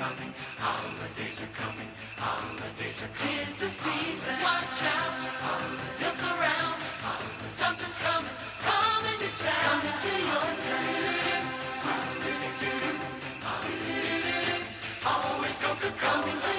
coming, all are coming, holidays are coming. Tis the season, watch out, look around, something's coming, coming to town, coming to your town. Always comes a coming.